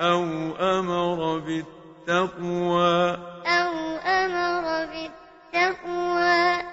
أو أمر بالتقوى. أو أمر بالتقوى.